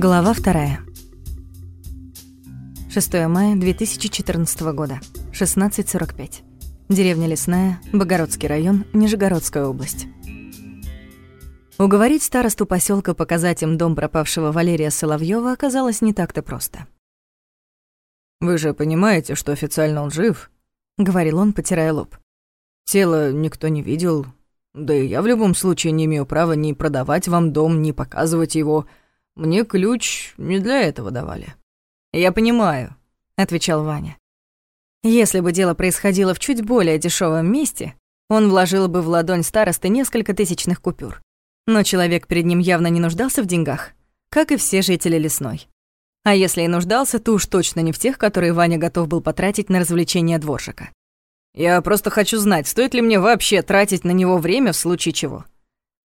Глава вторая. 6 мая 2014 года, 16.45. Деревня Лесная, Богородский район, Нижегородская область. Уговорить старосту поселка показать им дом пропавшего Валерия Соловьева оказалось не так-то просто. «Вы же понимаете, что официально он жив?» — говорил он, потирая лоб. «Тело никто не видел. Да и я в любом случае не имею права ни продавать вам дом, ни показывать его. Мне ключ не для этого давали». «Я понимаю», — отвечал Ваня. Если бы дело происходило в чуть более дешевом месте, он вложил бы в ладонь старосты несколько тысячных купюр. Но человек перед ним явно не нуждался в деньгах, как и все жители Лесной. А если и нуждался, то уж точно не в тех, которые Ваня готов был потратить на развлечение дворжика. «Я просто хочу знать, стоит ли мне вообще тратить на него время в случае чего?»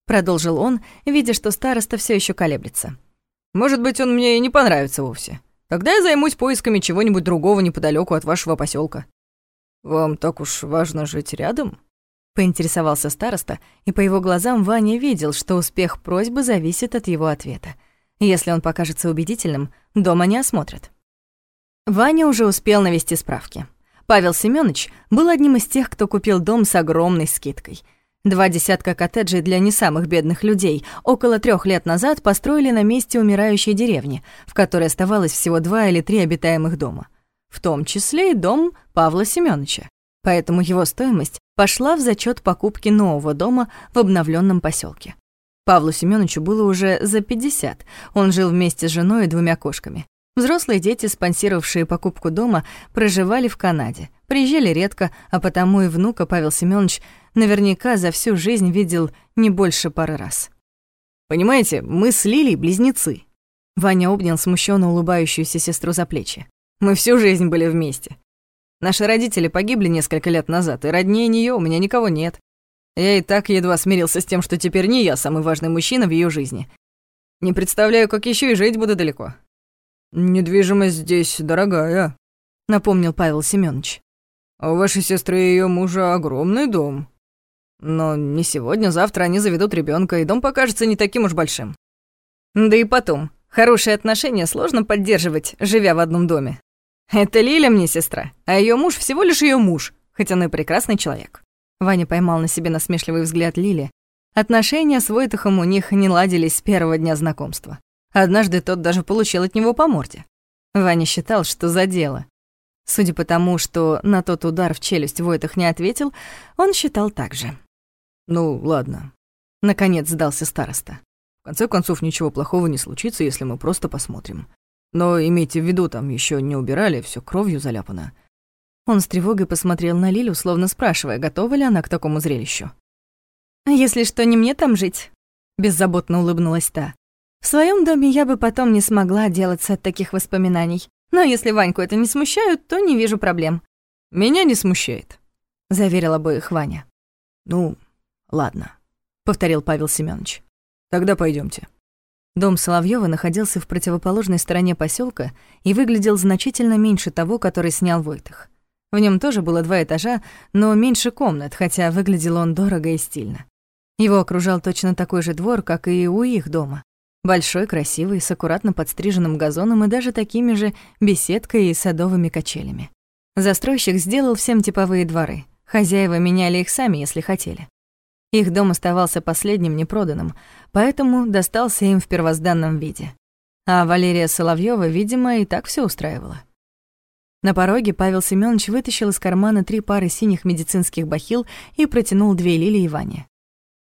Продолжил он, видя, что староста все еще колеблется. «Может быть, он мне и не понравится вовсе. Тогда я займусь поисками чего-нибудь другого неподалеку от вашего поселка. Вам так уж важно жить рядом?» Поинтересовался староста, и по его глазам Ваня видел, что успех просьбы зависит от его ответа. Если он покажется убедительным, дома не осмотрят. Ваня уже успел навести справки. Павел Семёныч был одним из тех, кто купил дом с огромной скидкой. Два десятка коттеджей для не самых бедных людей около трех лет назад построили на месте умирающей деревни, в которой оставалось всего два или три обитаемых дома. В том числе и дом Павла Семёныча поэтому его стоимость пошла в зачет покупки нового дома в обновленном поселке. Павлу Семеновичу было уже за 50, он жил вместе с женой и двумя кошками. Взрослые дети, спонсировавшие покупку дома, проживали в Канаде, приезжали редко, а потому и внука Павел Семенович наверняка за всю жизнь видел не больше пары раз. «Понимаете, мы с Лилей близнецы». Ваня обнял смущенно улыбающуюся сестру за плечи. «Мы всю жизнь были вместе. Наши родители погибли несколько лет назад, и роднее нее у меня никого нет. Я и так едва смирился с тем, что теперь не я самый важный мужчина в ее жизни. Не представляю, как еще и жить буду далеко. Недвижимость здесь дорогая, напомнил Павел Семенович. А у вашей сестры и ее мужа огромный дом. Но не сегодня, завтра они заведут ребенка, и дом покажется не таким уж большим. Да и потом, хорошие отношения сложно поддерживать, живя в одном доме. Это Лиля мне сестра, а ее муж всего лишь ее муж, хоть он и прекрасный человек. Ваня поймал на себе насмешливый взгляд Лили. Отношения с Войтахом у них не ладились с первого дня знакомства. Однажды тот даже получил от него по морде. Ваня считал, что за дело. Судя по тому, что на тот удар в челюсть Войтах не ответил, он считал так же. «Ну, ладно», — наконец сдался староста. «В конце концов, ничего плохого не случится, если мы просто посмотрим. Но имейте в виду, там еще не убирали, все кровью заляпано. Он с тревогой посмотрел на Лилю, словно спрашивая, готова ли она к такому зрелищу. «Если что, не мне там жить?» — беззаботно улыбнулась та. «В своем доме я бы потом не смогла делаться от таких воспоминаний. Но если Ваньку это не смущают, то не вижу проблем». «Меня не смущает», — заверил обоих Ваня. «Ну, ладно», — повторил Павел Семенович. «Тогда пойдемте. Дом Соловьева находился в противоположной стороне поселка и выглядел значительно меньше того, который снял Войтах. В нем тоже было два этажа, но меньше комнат, хотя выглядел он дорого и стильно. Его окружал точно такой же двор, как и у их дома. Большой, красивый, с аккуратно подстриженным газоном и даже такими же беседкой и садовыми качелями. Застройщик сделал всем типовые дворы. Хозяева меняли их сами, если хотели. Их дом оставался последним непроданным, поэтому достался им в первозданном виде. А Валерия Соловьева, видимо, и так все устраивала. На пороге Павел Семенович вытащил из кармана три пары синих медицинских бахил и протянул две лилии Ване.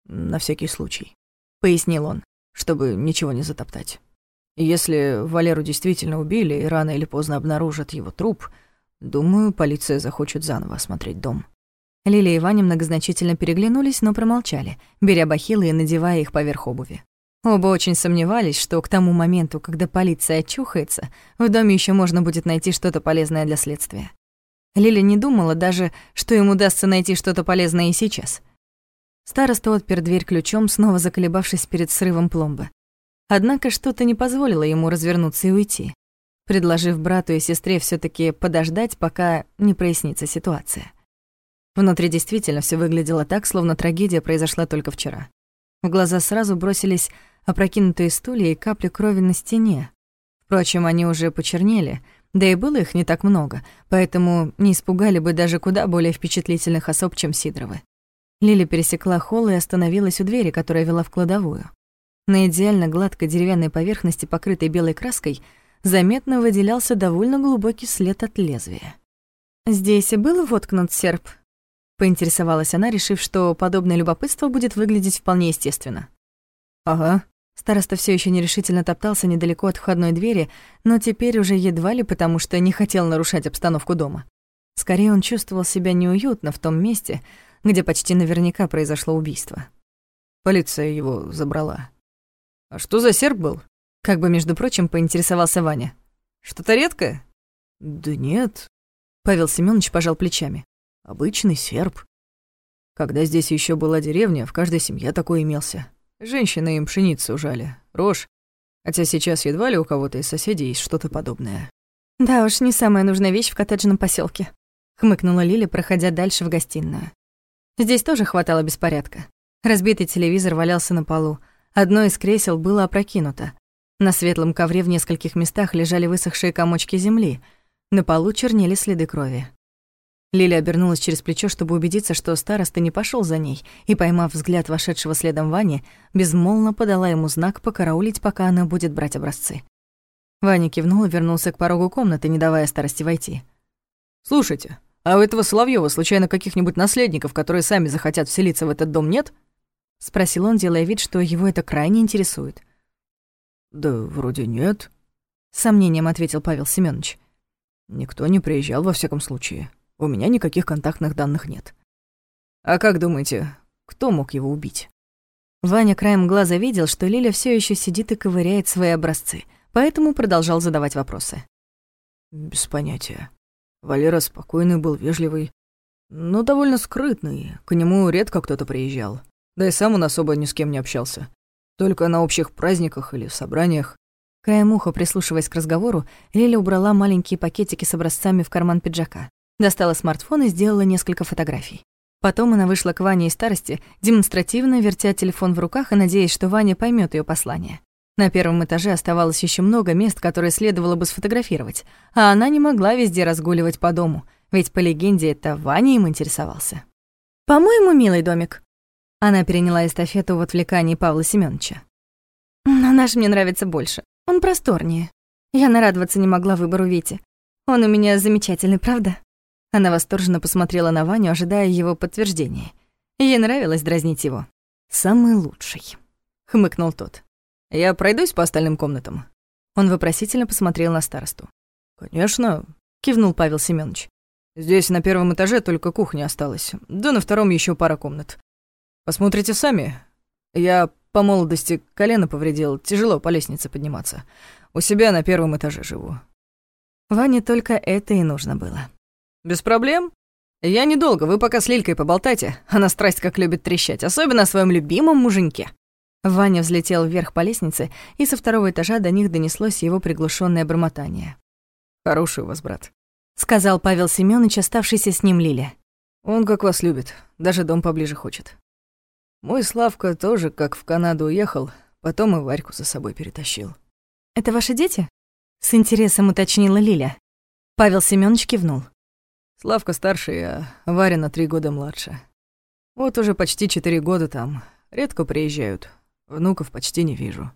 «На всякий случай», — пояснил он, чтобы ничего не затоптать. «Если Валеру действительно убили и рано или поздно обнаружат его труп, думаю, полиция захочет заново осмотреть дом». Лилия и Ваня многозначительно переглянулись, но промолчали, беря бахилы и надевая их поверх обуви. Оба очень сомневались, что к тому моменту, когда полиция очухается, в доме еще можно будет найти что-то полезное для следствия. Лиля не думала даже, что им удастся найти что-то полезное и сейчас. Староста отпер дверь ключом, снова заколебавшись перед срывом пломбы. Однако что-то не позволило ему развернуться и уйти, предложив брату и сестре все таки подождать, пока не прояснится ситуация. Внутри действительно все выглядело так, словно трагедия произошла только вчера. В глаза сразу бросились опрокинутые стулья и капли крови на стене. Впрочем, они уже почернели, да и было их не так много, поэтому не испугали бы даже куда более впечатлительных особ, чем Сидоровы. Лили пересекла холл и остановилась у двери, которая вела в кладовую. На идеально гладкой деревянной поверхности, покрытой белой краской, заметно выделялся довольно глубокий след от лезвия. «Здесь и был воткнут серп?» — поинтересовалась она, решив, что подобное любопытство будет выглядеть вполне естественно. «Ага». Староста все еще нерешительно топтался недалеко от входной двери, но теперь уже едва ли потому, что не хотел нарушать обстановку дома. Скорее, он чувствовал себя неуютно в том месте, где почти наверняка произошло убийство. Полиция его забрала. А что за серп был? Как бы, между прочим, поинтересовался Ваня. Что-то редкое? Да нет. Павел Семёнович пожал плечами. Обычный серп. Когда здесь еще была деревня, в каждой семье такой имелся. Женщины им пшеницу ужали, рожь. Хотя сейчас едва ли у кого-то из соседей есть что-то подобное. Да уж, не самая нужная вещь в коттеджном поселке, хмыкнула Лиля, проходя дальше в гостиную. Здесь тоже хватало беспорядка. Разбитый телевизор валялся на полу, одно из кресел было опрокинуто. На светлом ковре в нескольких местах лежали высохшие комочки земли, на полу чернели следы крови. Лиля обернулась через плечо, чтобы убедиться, что староста не пошел за ней, и, поймав взгляд вошедшего следом Вани, безмолвно подала ему знак покараулить, пока она будет брать образцы. Ваня кивнул и вернулся к порогу комнаты, не давая старости войти. «Слушайте, а у этого Соловьева случайно каких-нибудь наследников, которые сами захотят вселиться в этот дом, нет?» — спросил он, делая вид, что его это крайне интересует. «Да вроде нет», — с сомнением ответил Павел Семёнович. «Никто не приезжал, во всяком случае». У меня никаких контактных данных нет. А как думаете, кто мог его убить? Ваня краем глаза видел, что Лиля все еще сидит и ковыряет свои образцы, поэтому продолжал задавать вопросы. Без понятия. Валера спокойный был, вежливый, но довольно скрытный. К нему редко кто-то приезжал. Да и сам он особо ни с кем не общался. Только на общих праздниках или собраниях. Краем уха, прислушиваясь к разговору, Лиля убрала маленькие пакетики с образцами в карман пиджака. Достала смартфон и сделала несколько фотографий. Потом она вышла к Ване из старости, демонстративно вертя телефон в руках и надеясь, что Ваня поймет ее послание. На первом этаже оставалось еще много мест, которые следовало бы сфотографировать, а она не могла везде разгуливать по дому, ведь по легенде это Ваня им интересовался. «По-моему, милый домик». Она переняла эстафету в отвлекании Павла Семёновича. «Но наш мне нравится больше. Он просторнее. Я нарадоваться не могла выбору Вити. Он у меня замечательный, правда?» Она восторженно посмотрела на Ваню, ожидая его подтверждения. Ей нравилось дразнить его. «Самый лучший», — хмыкнул тот. «Я пройдусь по остальным комнатам?» Он вопросительно посмотрел на старосту. «Конечно», — кивнул Павел Семёнович. «Здесь на первом этаже только кухня осталась, да на втором еще пара комнат. Посмотрите сами. Я по молодости колено повредил, тяжело по лестнице подниматься. У себя на первом этаже живу». Ване только это и нужно было. «Без проблем. Я недолго, вы пока с Лилькой поболтайте. Она страсть как любит трещать, особенно о своем любимом муженьке». Ваня взлетел вверх по лестнице, и со второго этажа до них донеслось его приглушенное бормотание. «Хороший у вас брат», — сказал Павел Семёныч, оставшийся с ним Лиля. «Он как вас любит, даже дом поближе хочет. Мой Славка тоже как в Канаду уехал, потом и Варьку за собой перетащил». «Это ваши дети?» — с интересом уточнила Лиля. Павел Семёныч кивнул. Славка старший, а Варя на три года младше. Вот уже почти четыре года там. Редко приезжают. Внуков почти не вижу.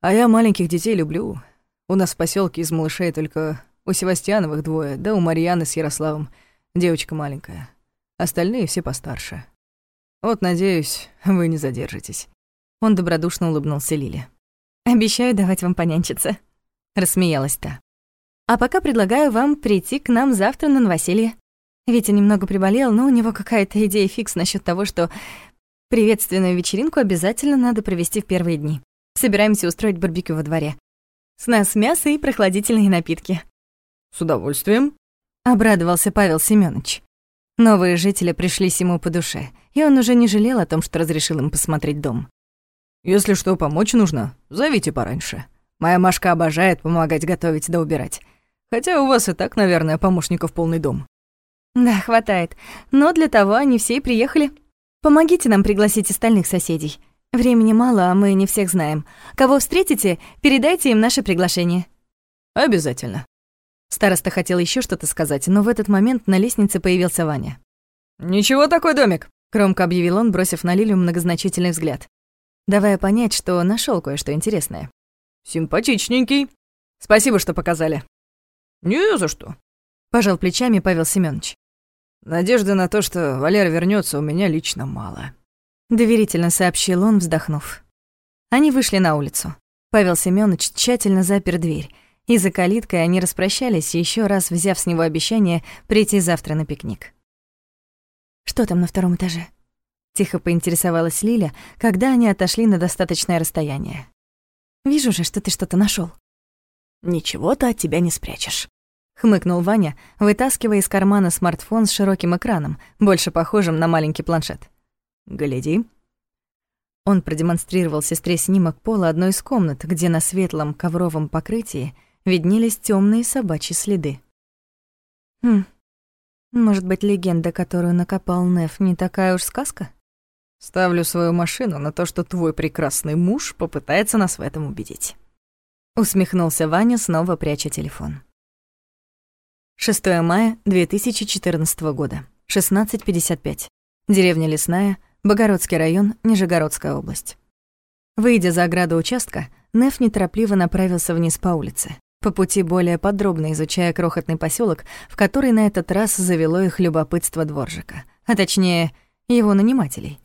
А я маленьких детей люблю. У нас в поселке из малышей только у Севастьяновых двое, да у Марьяны с Ярославом девочка маленькая. Остальные все постарше. Вот, надеюсь, вы не задержитесь. Он добродушно улыбнулся Лиле. «Обещаю давать вам понянчиться», — рассмеялась та. А пока предлагаю вам прийти к нам завтра на новоселье. Витя немного приболел, но у него какая-то идея фикс насчет того, что приветственную вечеринку обязательно надо провести в первые дни. Собираемся устроить барбекю во дворе. С нас мясо и прохладительные напитки. С удовольствием, обрадовался Павел Семёнович. Новые жители пришлись ему по душе, и он уже не жалел о том, что разрешил им посмотреть дом. Если что помочь нужно, зовите пораньше. Моя Машка обожает помогать готовить да убирать. Хотя у вас и так, наверное, помощников полный дом. Да, хватает. Но для того они все и приехали. Помогите нам пригласить остальных соседей. Времени мало, а мы не всех знаем. Кого встретите, передайте им наше приглашение». «Обязательно». Староста хотел еще что-то сказать, но в этот момент на лестнице появился Ваня. «Ничего такой домик», — громко объявил он, бросив на Лилю многозначительный взгляд, давая понять, что нашел кое-что интересное. «Симпатичненький. Спасибо, что показали». «Не за что», — пожал плечами Павел Семенович. «Надежды на то, что Валера вернется, у меня лично мало», — доверительно сообщил он, вздохнув. Они вышли на улицу. Павел Семенович тщательно запер дверь, и за калиткой они распрощались, еще раз взяв с него обещание прийти завтра на пикник. «Что там на втором этаже?» Тихо поинтересовалась Лиля, когда они отошли на достаточное расстояние. «Вижу же, что ты что-то нашел. «Ничего ты от тебя не спрячешь», — хмыкнул Ваня, вытаскивая из кармана смартфон с широким экраном, больше похожим на маленький планшет. «Гляди». Он продемонстрировал сестре снимок пола одной из комнат, где на светлом ковровом покрытии виднелись темные собачьи следы. «Хм, может быть, легенда, которую накопал Неф, не такая уж сказка? Ставлю свою машину на то, что твой прекрасный муж попытается нас в этом убедить. Усмехнулся Ваня, снова пряча телефон. 6 мая 2014 года, 16.55. Деревня Лесная, Богородский район, Нижегородская область. Выйдя за ограду участка, Неф неторопливо направился вниз по улице по пути более подробно изучая крохотный поселок, в который на этот раз завело их любопытство дворжика, а точнее, его нанимателей.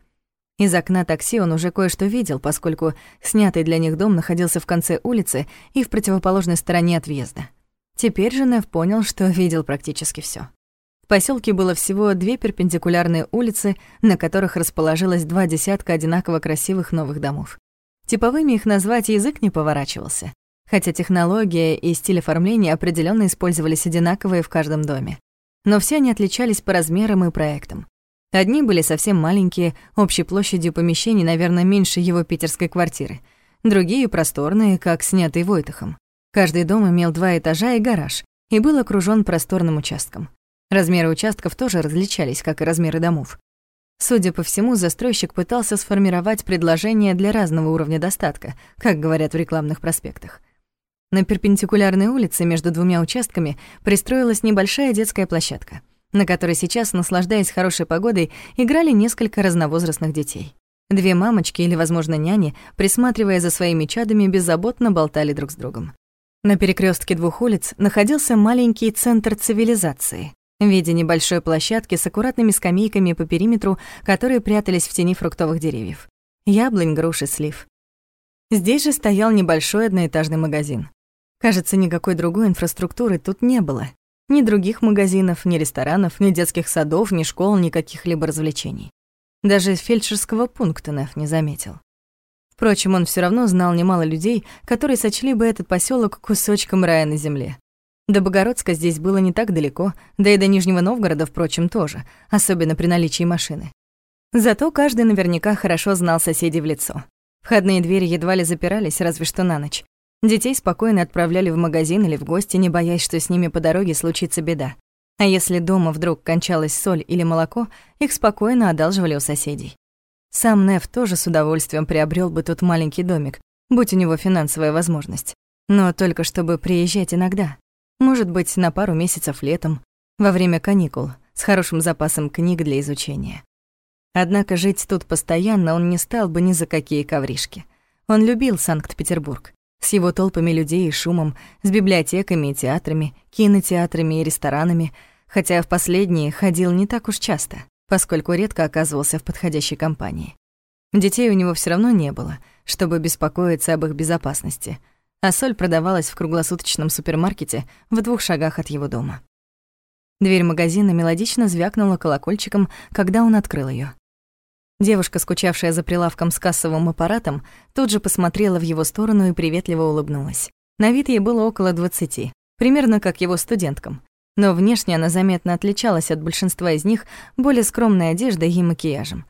Из окна такси он уже кое-что видел, поскольку снятый для них дом находился в конце улицы и в противоположной стороне от въезда. Теперь же Нев понял, что видел практически все. В поселке было всего две перпендикулярные улицы, на которых расположилось два десятка одинаково красивых новых домов. Типовыми их назвать язык не поворачивался хотя технология и стиль оформления определенно использовались одинаковые в каждом доме. Но все они отличались по размерам и проектам. Одни были совсем маленькие, общей площадью помещений, наверное, меньше его питерской квартиры. Другие — просторные, как снятый Войтахом. Каждый дом имел два этажа и гараж, и был окружён просторным участком. Размеры участков тоже различались, как и размеры домов. Судя по всему, застройщик пытался сформировать предложение для разного уровня достатка, как говорят в рекламных проспектах. На перпендикулярной улице между двумя участками пристроилась небольшая детская площадка, на которой сейчас, наслаждаясь хорошей погодой, играли несколько разновозрастных детей. Две мамочки или, возможно, няни, присматривая за своими чадами, беззаботно болтали друг с другом. На перекрестке двух улиц находился маленький центр цивилизации в виде небольшой площадки с аккуратными скамейками по периметру, которые прятались в тени фруктовых деревьев. Яблонь, груши, слив. Здесь же стоял небольшой одноэтажный магазин. Кажется, никакой другой инфраструктуры тут не было. Ни других магазинов, ни ресторанов, ни детских садов, ни школ, ни каких-либо развлечений. Даже фельдшерского пункта Неф не заметил. Впрочем, он все равно знал немало людей, которые сочли бы этот поселок кусочком рая на земле. До Богородска здесь было не так далеко, да и до Нижнего Новгорода, впрочем, тоже, особенно при наличии машины. Зато каждый наверняка хорошо знал соседей в лицо. Входные двери едва ли запирались, разве что на ночь. Детей спокойно отправляли в магазин или в гости, не боясь, что с ними по дороге случится беда. А если дома вдруг кончалась соль или молоко, их спокойно одалживали у соседей. Сам Нев тоже с удовольствием приобрел бы тут маленький домик, будь у него финансовая возможность. Но только чтобы приезжать иногда. Может быть, на пару месяцев летом, во время каникул, с хорошим запасом книг для изучения. Однако жить тут постоянно он не стал бы ни за какие ковришки. Он любил Санкт-Петербург с его толпами людей и шумом, с библиотеками и театрами, кинотеатрами и ресторанами, хотя в последние ходил не так уж часто, поскольку редко оказывался в подходящей компании. Детей у него все равно не было, чтобы беспокоиться об их безопасности, а соль продавалась в круглосуточном супермаркете в двух шагах от его дома. Дверь магазина мелодично звякнула колокольчиком, когда он открыл ее. Девушка, скучавшая за прилавком с кассовым аппаратом, тут же посмотрела в его сторону и приветливо улыбнулась. На вид ей было около двадцати, примерно как его студенткам. Но внешне она заметно отличалась от большинства из них более скромной одеждой и макияжем.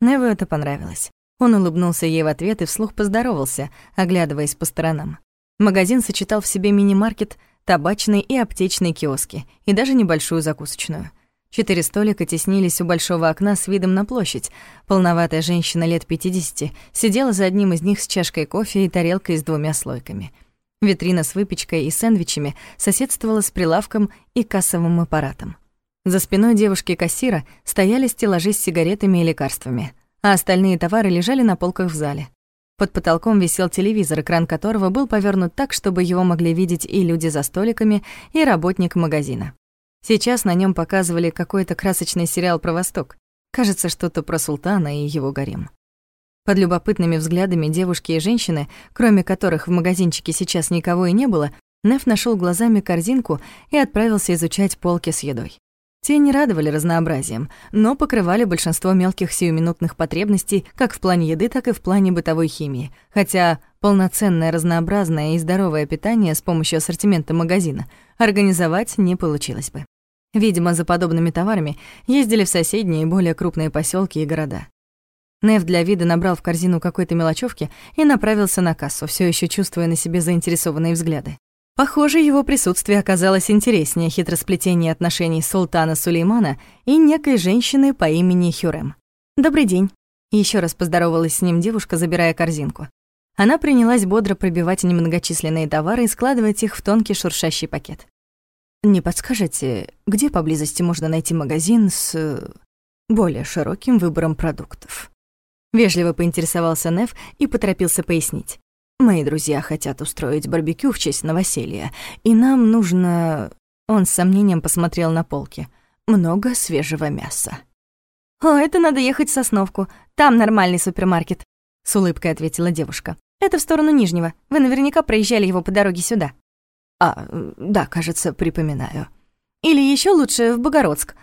Неву это понравилось. Он улыбнулся ей в ответ и вслух поздоровался, оглядываясь по сторонам. Магазин сочетал в себе мини-маркет, табачный и аптечные киоски, и даже небольшую закусочную. Четыре столика теснились у большого окна с видом на площадь. Полноватая женщина лет 50 сидела за одним из них с чашкой кофе и тарелкой с двумя слойками. Витрина с выпечкой и сэндвичами соседствовала с прилавком и кассовым аппаратом. За спиной девушки-кассира стояли стеллажи с сигаретами и лекарствами, а остальные товары лежали на полках в зале. Под потолком висел телевизор, экран которого был повернут так, чтобы его могли видеть и люди за столиками, и работник магазина. Сейчас на нем показывали какой-то красочный сериал про Восток. Кажется, что-то про султана и его гарем. Под любопытными взглядами девушки и женщины, кроме которых в магазинчике сейчас никого и не было, Неф нашел глазами корзинку и отправился изучать полки с едой. Те не радовали разнообразием, но покрывали большинство мелких сиюминутных потребностей как в плане еды, так и в плане бытовой химии, хотя полноценное, разнообразное и здоровое питание с помощью ассортимента магазина организовать не получилось бы. Видимо, за подобными товарами ездили в соседние более крупные поселки и города. Нев для вида набрал в корзину какой-то мелочевки и направился на кассу, все еще чувствуя на себе заинтересованные взгляды. Похоже, его присутствие оказалось интереснее хитросплетения отношений султана Сулеймана и некой женщины по имени Хюрем. «Добрый день», — еще раз поздоровалась с ним девушка, забирая корзинку. Она принялась бодро пробивать немногочисленные товары и складывать их в тонкий шуршащий пакет. Не подскажете, где поблизости можно найти магазин с э, более широким выбором продуктов? Вежливо поинтересовался Нев и поторопился пояснить. Мои друзья хотят устроить барбекю в честь новоселья, и нам нужно... Он с сомнением посмотрел на полки. Много свежего мяса. «О, это надо ехать в Сосновку. Там нормальный супермаркет», — с улыбкой ответила девушка. «Это в сторону Нижнего. Вы наверняка проезжали его по дороге сюда». А, да, кажется, припоминаю. Или еще лучше в Богородск.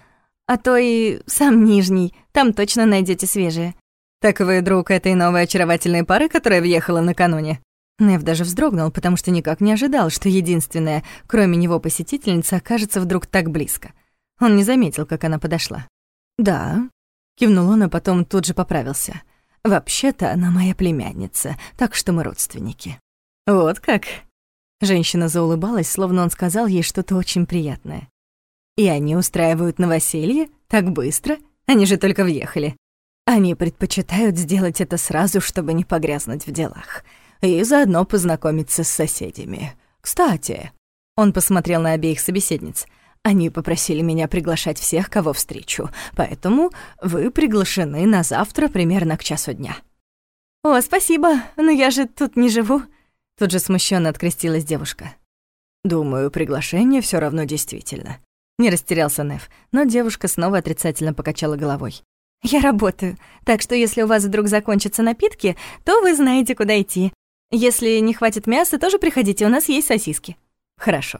А то и сам Нижний, там точно найдете свежие. Так вы друг этой новой очаровательной пары, которая въехала накануне? Нев даже вздрогнул, потому что никак не ожидал, что единственная, кроме него, посетительница окажется вдруг так близко. Он не заметил, как она подошла. «Да», — кивнул он, а потом тут же поправился. «Вообще-то она моя племянница, так что мы родственники». «Вот как?» Женщина заулыбалась, словно он сказал ей что-то очень приятное. «И они устраивают новоселье? Так быстро? Они же только въехали. Они предпочитают сделать это сразу, чтобы не погрязнуть в делах. И заодно познакомиться с соседями. Кстати...» Он посмотрел на обеих собеседниц. «Они попросили меня приглашать всех, кого встречу, поэтому вы приглашены на завтра примерно к часу дня». «О, спасибо, но я же тут не живу», Тут же смущенно открестилась девушка. «Думаю, приглашение все равно действительно». Не растерялся Нев, но девушка снова отрицательно покачала головой. «Я работаю, так что если у вас вдруг закончатся напитки, то вы знаете, куда идти. Если не хватит мяса, тоже приходите, у нас есть сосиски». «Хорошо.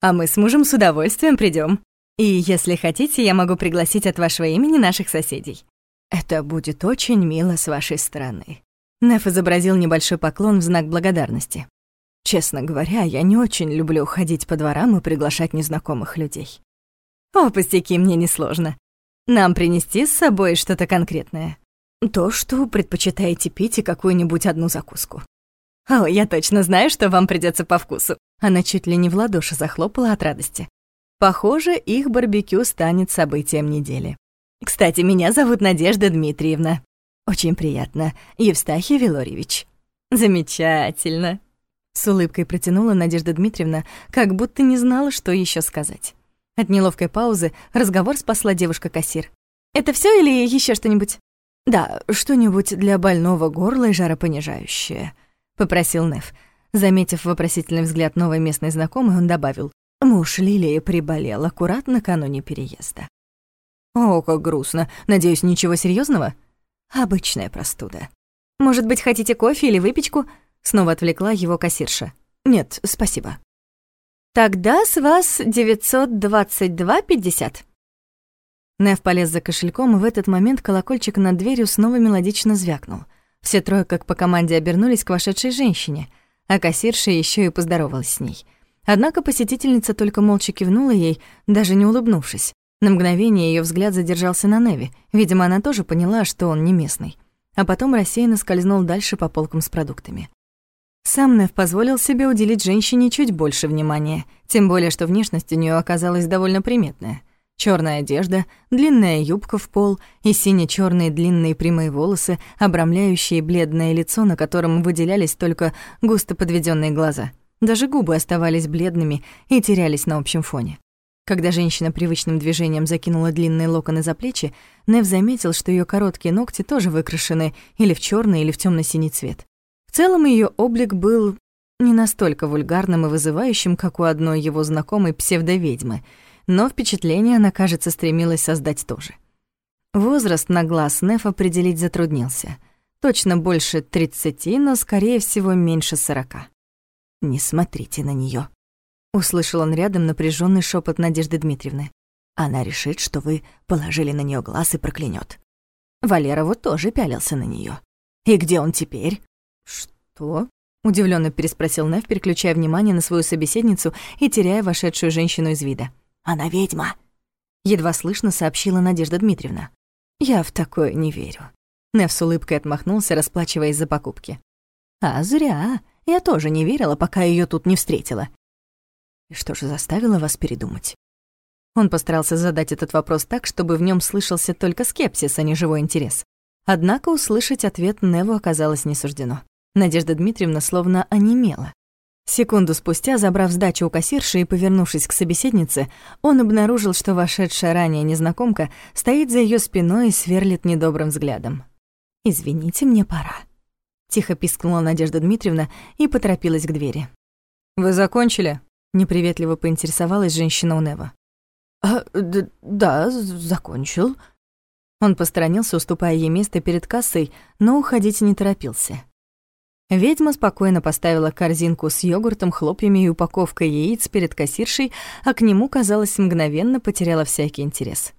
А мы с мужем с удовольствием придем. И если хотите, я могу пригласить от вашего имени наших соседей». «Это будет очень мило с вашей стороны», Неф изобразил небольшой поклон в знак благодарности. «Честно говоря, я не очень люблю ходить по дворам и приглашать незнакомых людей». «О, пустяки, мне несложно. Нам принести с собой что-то конкретное?» «То, что предпочитаете пить и какую-нибудь одну закуску». «О, я точно знаю, что вам придется по вкусу». Она чуть ли не в ладоши захлопала от радости. Похоже, их барбекю станет событием недели. «Кстати, меня зовут Надежда Дмитриевна. Очень приятно, Евстахий Вилорьевич. Замечательно. С улыбкой протянула Надежда Дмитриевна, как будто не знала, что еще сказать. От неловкой паузы разговор спасла девушка-кассир. «Это все или еще что-нибудь?» «Да, что-нибудь для больного горла и жаропонижающее», — попросил Неф. Заметив вопросительный взгляд новой местной знакомой, он добавил. «Муж Лилии приболел аккурат накануне переезда». «О, как грустно. Надеюсь, ничего серьезного? Обычная простуда. Может быть, хотите кофе или выпечку? Снова отвлекла его кассирша. Нет, спасибо. Тогда с вас 922,50. Нев полез за кошельком, и в этот момент колокольчик над дверью снова мелодично звякнул. Все трое, как по команде, обернулись к вошедшей женщине, а кассирша еще и поздоровалась с ней. Однако посетительница только молча кивнула ей, даже не улыбнувшись. На мгновение ее взгляд задержался на Неви. Видимо, она тоже поняла, что он не местный. А потом рассеянно скользнул дальше по полкам с продуктами. Сам Нев позволил себе уделить женщине чуть больше внимания, тем более, что внешность у нее оказалась довольно приметная. Черная одежда, длинная юбка в пол и сине-черные длинные прямые волосы, обрамляющие бледное лицо, на котором выделялись только густо подведенные глаза. Даже губы оставались бледными и терялись на общем фоне. Когда женщина привычным движением закинула длинные локоны за плечи, Нев заметил, что ее короткие ногти тоже выкрашены или в черный, или в темно синий цвет. В целом ее облик был не настолько вульгарным и вызывающим, как у одной его знакомой псевдоведьмы — но впечатление она, кажется, стремилась создать тоже. Возраст на глаз Неф определить затруднился. Точно больше 30, но, скорее всего, меньше 40. «Не смотрите на нее, услышал он рядом напряженный шепот Надежды Дмитриевны. «Она решит, что вы положили на нее глаз и проклянет. Валера вот тоже пялился на нее. И где он теперь?» «Что?» — удивленно переспросил Нев, переключая внимание на свою собеседницу и теряя вошедшую женщину из вида. Она ведьма», — едва слышно сообщила Надежда Дмитриевна. «Я в такое не верю». Нев с улыбкой отмахнулся, расплачиваясь за покупки. «А зря. Я тоже не верила, пока ее тут не встретила. И что же заставило вас передумать?» Он постарался задать этот вопрос так, чтобы в нем слышался только скепсис, а не живой интерес. Однако услышать ответ Неву оказалось не суждено. Надежда Дмитриевна словно онемела. Секунду спустя, забрав сдачу у кассирши и повернувшись к собеседнице, он обнаружил, что вошедшая ранее незнакомка стоит за ее спиной и сверлит недобрым взглядом. «Извините, мне пора», — тихо пискнула Надежда Дмитриевна и поторопилась к двери. «Вы закончили?» — неприветливо поинтересовалась женщина у Нева. «А, да, закончил». Он посторонился, уступая ей место перед кассой, но уходить не торопился. Ведьма спокойно поставила корзинку с йогуртом, хлопьями и упаковкой яиц перед кассиршей, а к нему, казалось, мгновенно потеряла всякий интерес.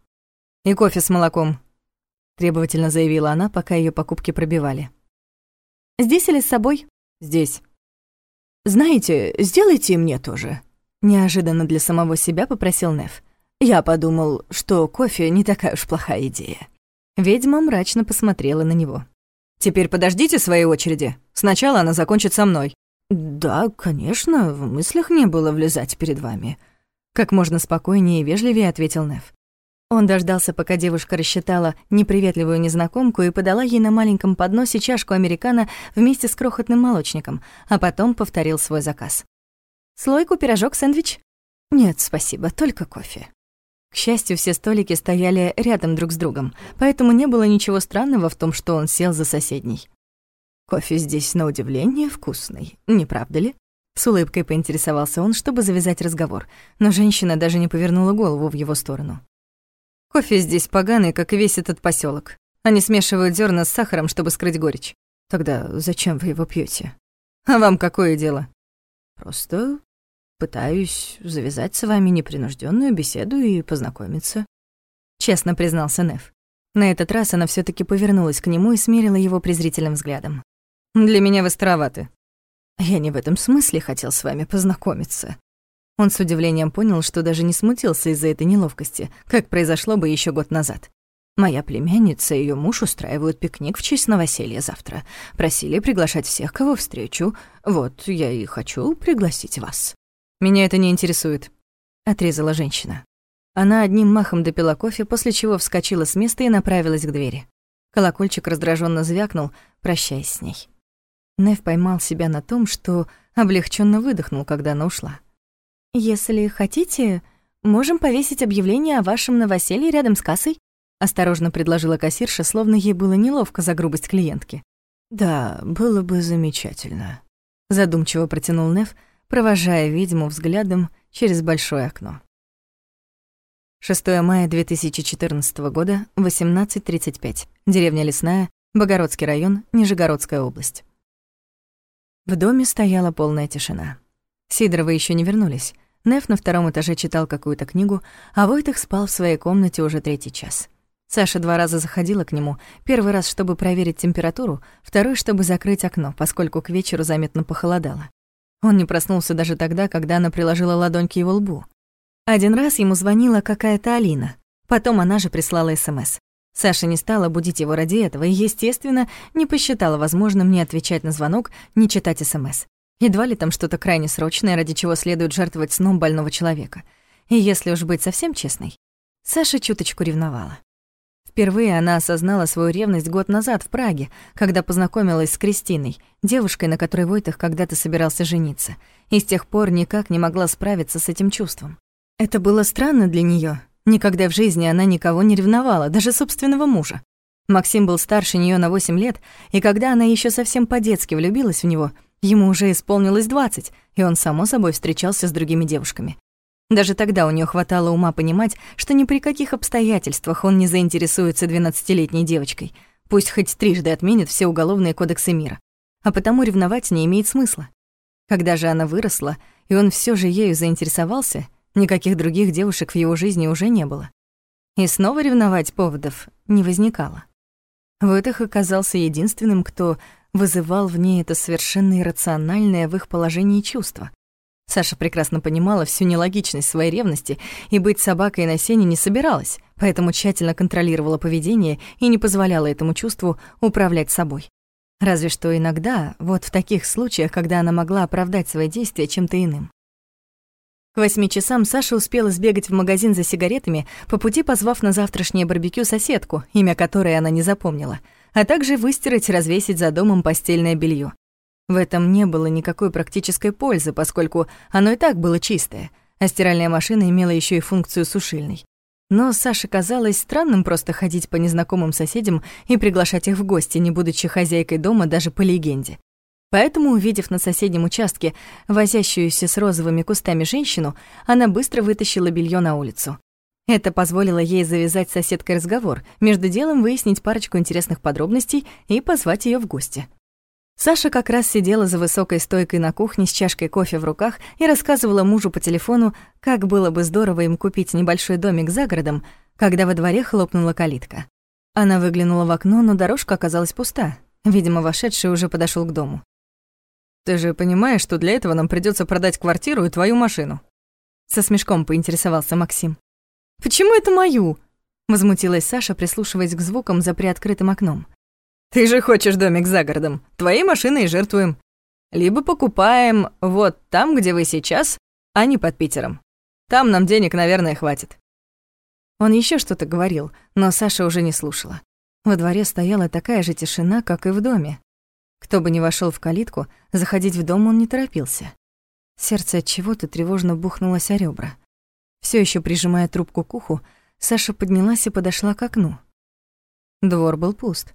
«И кофе с молоком», — требовательно заявила она, пока ее покупки пробивали. «Здесь или с собой?» «Здесь». «Знаете, сделайте мне тоже», — неожиданно для самого себя попросил Нев. «Я подумал, что кофе не такая уж плохая идея». Ведьма мрачно посмотрела на него. Теперь подождите своей очереди. Сначала она закончит со мной». «Да, конечно, в мыслях не было влезать перед вами», — как можно спокойнее и вежливее ответил Нев. Он дождался, пока девушка рассчитала неприветливую незнакомку и подала ей на маленьком подносе чашку американо вместе с крохотным молочником, а потом повторил свой заказ. «Слойку, пирожок, сэндвич?» «Нет, спасибо, только кофе». К счастью, все столики стояли рядом друг с другом, поэтому не было ничего странного в том, что он сел за соседний. «Кофе здесь, на удивление, вкусный, не правда ли?» С улыбкой поинтересовался он, чтобы завязать разговор, но женщина даже не повернула голову в его сторону. «Кофе здесь поганый, как и весь этот поселок. Они смешивают зерна с сахаром, чтобы скрыть горечь. Тогда зачем вы его пьете? А вам какое дело?» «Просто Пытаюсь завязать с вами непринужденную беседу и познакомиться. Честно признался Нев. На этот раз она все таки повернулась к нему и смерила его презрительным взглядом. «Для меня вы староваты». «Я не в этом смысле хотел с вами познакомиться». Он с удивлением понял, что даже не смутился из-за этой неловкости, как произошло бы еще год назад. Моя племянница и ее муж устраивают пикник в честь новоселья завтра. Просили приглашать всех, кого встречу. Вот, я и хочу пригласить вас. Меня это не интересует», — отрезала женщина. Она одним махом допила кофе, после чего вскочила с места и направилась к двери. Колокольчик раздраженно звякнул, прощаясь с ней. Нев поймал себя на том, что облегченно выдохнул, когда она ушла. «Если хотите, можем повесить объявление о вашем новоселье рядом с кассой?» Осторожно предложила кассирша, словно ей было неловко за грубость клиентки. «Да, было бы замечательно», — задумчиво протянул Нев, — провожая ведьму взглядом через большое окно. 6 мая 2014 года, 18.35. Деревня Лесная, Богородский район, Нижегородская область. В доме стояла полная тишина. Сидоровы еще не вернулись. Неф на втором этаже читал какую-то книгу, а Войтых спал в своей комнате уже третий час. Саша два раза заходила к нему, первый раз, чтобы проверить температуру, второй, чтобы закрыть окно, поскольку к вечеру заметно похолодало. Он не проснулся даже тогда, когда она приложила ладонь к его лбу. Один раз ему звонила какая-то Алина. Потом она же прислала СМС. Саша не стала будить его ради этого и, естественно, не посчитала возможным ни отвечать на звонок, ни читать СМС. Едва ли там что-то крайне срочное, ради чего следует жертвовать сном больного человека. И если уж быть совсем честной, Саша чуточку ревновала. Впервые она осознала свою ревность год назад в Праге, когда познакомилась с Кристиной, девушкой, на которой Войтах когда-то собирался жениться, и с тех пор никак не могла справиться с этим чувством. Это было странно для нее. Никогда в жизни она никого не ревновала, даже собственного мужа. Максим был старше нее на 8 лет, и когда она еще совсем по-детски влюбилась в него, ему уже исполнилось 20, и он, само собой, встречался с другими девушками. Даже тогда у нее хватало ума понимать, что ни при каких обстоятельствах он не заинтересуется двенадцатилетней девочкой, пусть хоть трижды отменит все уголовные кодексы мира. А потому ревновать не имеет смысла. Когда же она выросла, и он все же ею заинтересовался, никаких других девушек в его жизни уже не было. И снова ревновать поводов не возникало. Войтах оказался единственным, кто вызывал в ней это совершенно иррациональное в их положении чувство. Саша прекрасно понимала всю нелогичность своей ревности и быть собакой на сене не собиралась, поэтому тщательно контролировала поведение и не позволяла этому чувству управлять собой. Разве что иногда, вот в таких случаях, когда она могла оправдать свои действия чем-то иным. К восьми часам Саша успела сбегать в магазин за сигаретами, по пути позвав на завтрашнее барбекю соседку, имя которой она не запомнила, а также выстирать и развесить за домом постельное белье. В этом не было никакой практической пользы, поскольку оно и так было чистое, а стиральная машина имела еще и функцию сушильной. Но Саше казалось странным просто ходить по незнакомым соседям и приглашать их в гости, не будучи хозяйкой дома даже по легенде. Поэтому, увидев на соседнем участке возящуюся с розовыми кустами женщину, она быстро вытащила белье на улицу. Это позволило ей завязать с соседкой разговор, между делом выяснить парочку интересных подробностей и позвать ее в гости. Саша как раз сидела за высокой стойкой на кухне с чашкой кофе в руках и рассказывала мужу по телефону, как было бы здорово им купить небольшой домик за городом, когда во дворе хлопнула калитка. Она выглянула в окно, но дорожка оказалась пуста. Видимо, вошедший уже подошел к дому. «Ты же понимаешь, что для этого нам придется продать квартиру и твою машину?» Со смешком поинтересовался Максим. «Почему это мою?» Возмутилась Саша, прислушиваясь к звукам за приоткрытым окном. Ты же хочешь домик за городом. Твоей машиной жертвуем. Либо покупаем вот там, где вы сейчас, а не под Питером. Там нам денег, наверное, хватит». Он еще что-то говорил, но Саша уже не слушала. Во дворе стояла такая же тишина, как и в доме. Кто бы ни вошел в калитку, заходить в дом он не торопился. Сердце от чего-то тревожно бухнулось о ребра. Все еще прижимая трубку к уху, Саша поднялась и подошла к окну. Двор был пуст.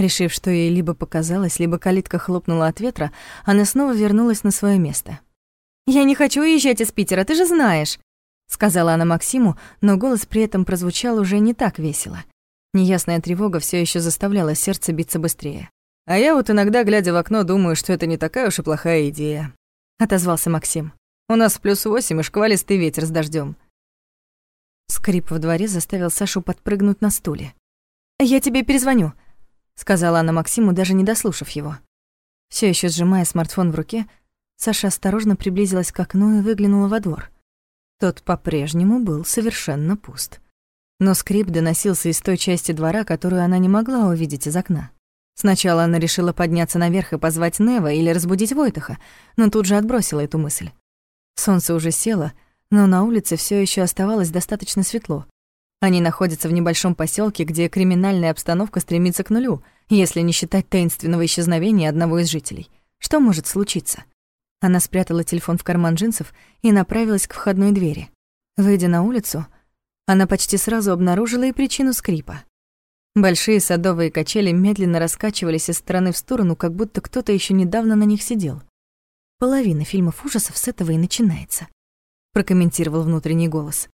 Решив, что ей либо показалось, либо калитка хлопнула от ветра, она снова вернулась на свое место. «Я не хочу уезжать из Питера, ты же знаешь», — сказала она Максиму, но голос при этом прозвучал уже не так весело. Неясная тревога все еще заставляла сердце биться быстрее. «А я вот иногда, глядя в окно, думаю, что это не такая уж и плохая идея», — отозвался Максим. «У нас плюс восемь и шквалистый ветер с дождем. Скрип в дворе заставил Сашу подпрыгнуть на стуле. «Я тебе перезвоню», сказала она Максиму, даже не дослушав его. Все еще сжимая смартфон в руке, Саша осторожно приблизилась к окну и выглянула во двор. Тот по-прежнему был совершенно пуст. Но скрип доносился из той части двора, которую она не могла увидеть из окна. Сначала она решила подняться наверх и позвать Нева или разбудить Войтаха, но тут же отбросила эту мысль. Солнце уже село, но на улице все еще оставалось достаточно светло, они находятся в небольшом поселке, где криминальная обстановка стремится к нулю, если не считать таинственного исчезновения одного из жителей. Что может случиться? Она спрятала телефон в карман джинсов и направилась к входной двери. Выйдя на улицу, она почти сразу обнаружила и причину скрипа. Большие садовые качели медленно раскачивались из стороны в сторону, как будто кто-то еще недавно на них сидел. Половина фильмов ужасов с этого и начинается, прокомментировал внутренний голос.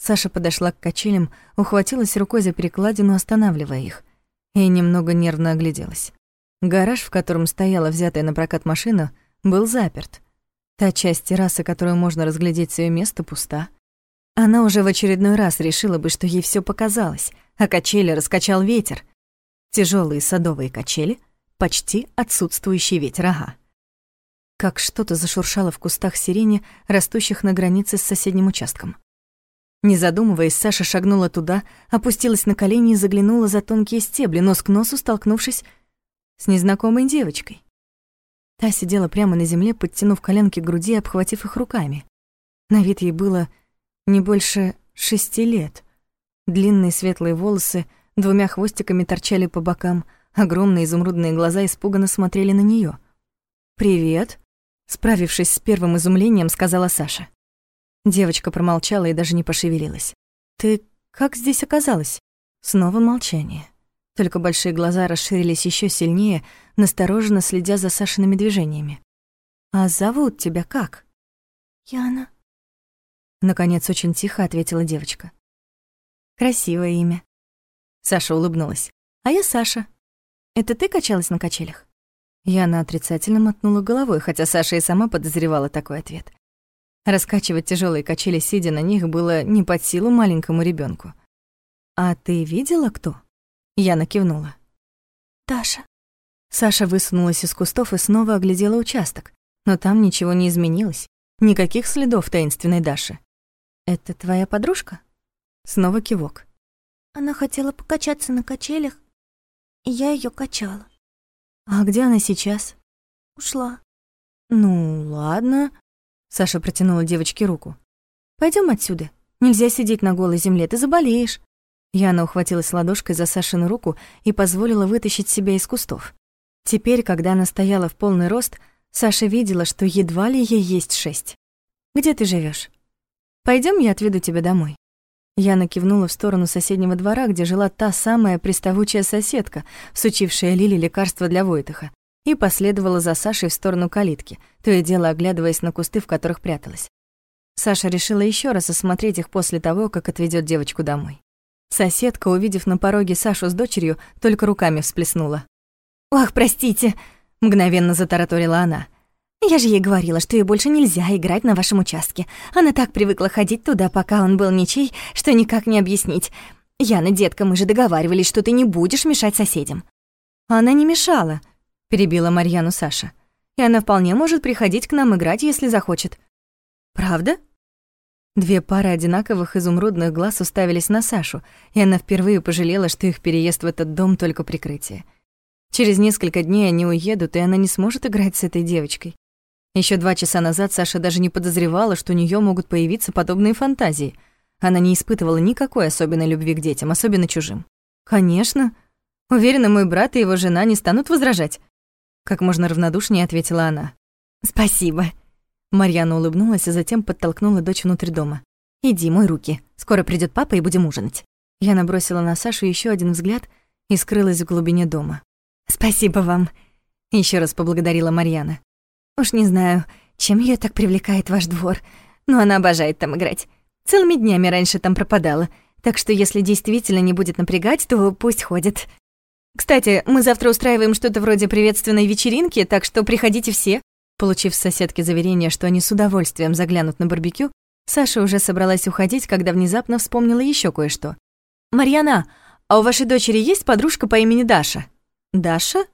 Саша подошла к качелям, ухватилась рукой за перекладину, останавливая их, и немного нервно огляделась. Гараж, в котором стояла взятая на прокат машина, был заперт. Та часть террасы, которую можно разглядеть с её места, пуста. Она уже в очередной раз решила бы, что ей всё показалось, а качели раскачал ветер. Тяжёлые садовые качели, почти отсутствующий ветер, ага. Как что-то зашуршало в кустах сирени, растущих на границе с соседним участком. Не задумываясь, Саша шагнула туда, опустилась на колени и заглянула за тонкие стебли, нос к носу столкнувшись с незнакомой девочкой. Та сидела прямо на земле, подтянув коленки к груди и обхватив их руками. На вид ей было не больше шести лет. Длинные светлые волосы двумя хвостиками торчали по бокам, огромные изумрудные глаза испуганно смотрели на неё. «Привет», — справившись с первым изумлением, сказала Саша. Девочка промолчала и даже не пошевелилась. «Ты как здесь оказалась?» Снова молчание. Только большие глаза расширились ещё сильнее, настороженно следя за Сашиными движениями. «А зовут тебя как?» «Яна». Наконец, очень тихо ответила девочка. «Красивое имя». Саша улыбнулась. «А я Саша. Это ты качалась на качелях?» Яна отрицательно мотнула головой, хотя Саша и сама подозревала такой ответ. Раскачивать тяжелые качели, сидя на них, было не под силу маленькому ребенку. «А ты видела кто?» Яна кивнула. «Даша». Саша высунулась из кустов и снова оглядела участок, но там ничего не изменилось. Никаких следов таинственной Даши. «Это твоя подружка?» Снова кивок. Она хотела покачаться на качелях, и я ее качала. «А где она сейчас?» Ушла. «Ну, ладно». Саша протянула девочке руку. Пойдем отсюда. Нельзя сидеть на голой земле, ты заболеешь». Яна ухватилась ладошкой за Сашину руку и позволила вытащить себя из кустов. Теперь, когда она стояла в полный рост, Саша видела, что едва ли ей есть шесть. «Где ты живешь? Пойдем, я отведу тебя домой». Яна кивнула в сторону соседнего двора, где жила та самая приставучая соседка, всучившая Лиле лекарство для Войтаха, и последовала за Сашей в сторону калитки, то и дело оглядываясь на кусты, в которых пряталась. Саша решила еще раз осмотреть их после того, как отведет девочку домой. Соседка, увидев на пороге Сашу с дочерью, только руками всплеснула. «Ох, простите!» — мгновенно затараторила она. «Я же ей говорила, что ей больше нельзя играть на вашем участке. Она так привыкла ходить туда, пока он был ничей, что никак не объяснить. Яна, детка, мы же договаривались, что ты не будешь мешать соседям». «Она не мешала», — перебила Марьяну Саша. «И она вполне может приходить к нам играть, если захочет». «Правда?» Две пары одинаковых изумрудных глаз уставились на Сашу, и она впервые пожалела, что их переезд в этот дом только прикрытие. Через несколько дней они уедут, и она не сможет играть с этой девочкой. Еще два часа назад Саша даже не подозревала, что у нее могут появиться подобные фантазии. Она не испытывала никакой особенной любви к детям, особенно чужим. «Конечно. Уверена, мой брат и его жена не станут возражать», как можно равнодушнее ответила она. «Спасибо». Марьяна улыбнулась, а затем подтолкнула дочь внутрь дома. «Иди, мой руки. Скоро придет папа, и будем ужинать». Я набросила на Сашу еще один взгляд и скрылась в глубине дома. «Спасибо вам», — еще раз поблагодарила Марьяна. «Уж не знаю, чем ее так привлекает ваш двор, но она обожает там играть. Целыми днями раньше там пропадала, так что если действительно не будет напрягать, то пусть ходит. Кстати, мы завтра устраиваем что-то вроде приветственной вечеринки, так что приходите все». Получив с соседки заверение, что они с удовольствием заглянут на барбекю, Саша уже собралась уходить, когда внезапно вспомнила еще кое-что. «Марьяна, а у вашей дочери есть подружка по имени Даша?» «Даша?»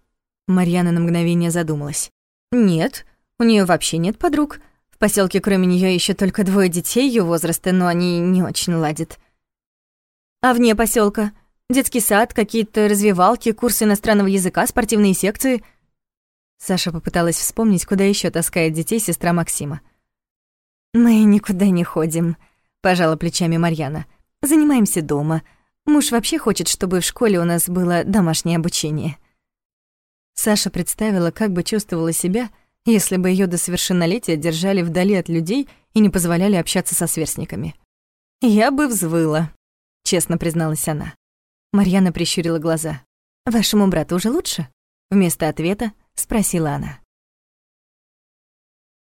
Марьяна на мгновение задумалась. «Нет, у нее вообще нет подруг. В поселке кроме нее еще только двое детей ее возраста, но они не очень ладят. А вне поселка Детский сад, какие-то развивалки, курсы иностранного языка, спортивные секции?» Саша попыталась вспомнить, куда еще таскает детей сестра Максима. «Мы никуда не ходим», — пожала плечами Марьяна. «Занимаемся дома. Муж вообще хочет, чтобы в школе у нас было домашнее обучение». Саша представила, как бы чувствовала себя, если бы ее до совершеннолетия держали вдали от людей и не позволяли общаться со сверстниками. «Я бы взвыла», — честно призналась она. Марьяна прищурила глаза. «Вашему брату уже лучше?» Вместо ответа спросила она.